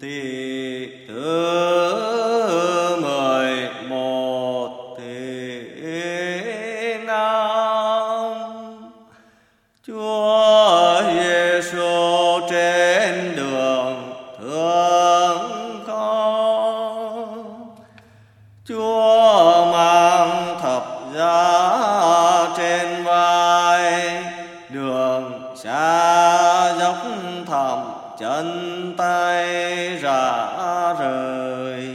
tỳ thứ mười một tỳ nam Chúa chân tay rã rời.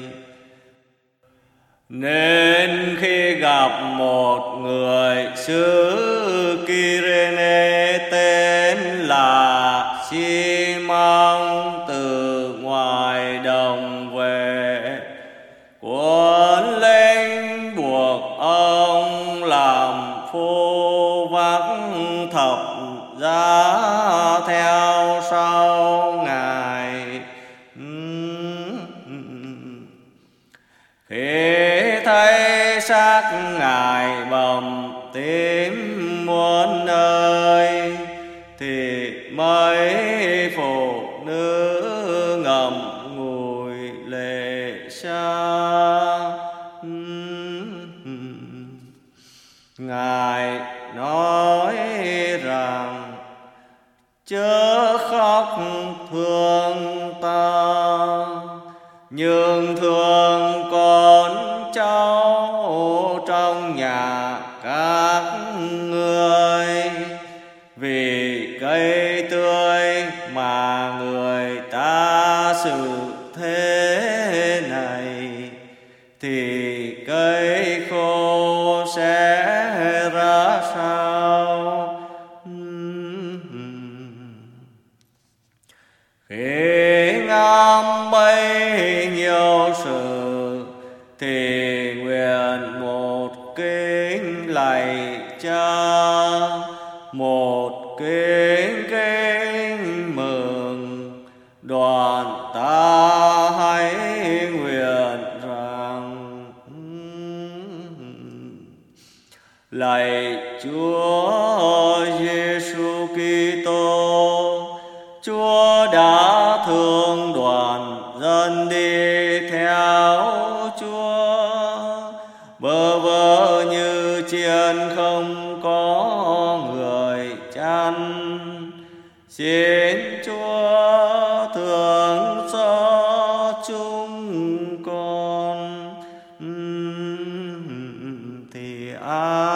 Nên khi gặp một người xứ Kirene, tên là Simon từ ngoài đồng về Quân lên buộc ông làm phu vắng thập gia thấy xác ngài bầm tím muôn nơi, thì mấy phụ nữ ngậm ngùi lệ xa. Ngài nói rằng, chớ khóc thương ta, nhưng thương người. Vì cây tươi mà người ta xử thế này, thì cây khô sẽ ra sao? Khi ngắm bấy nhiêu sự, thì nguyện một kính lạy cha. Một kính kính mừng, đoàn ta hãy nguyện rằng. Lạy Chúa Giêsu Kitô, Chúa đã thương đoàn dân đi theo Chúa. Bởi xin chúa thường cho chúng con. Thì ai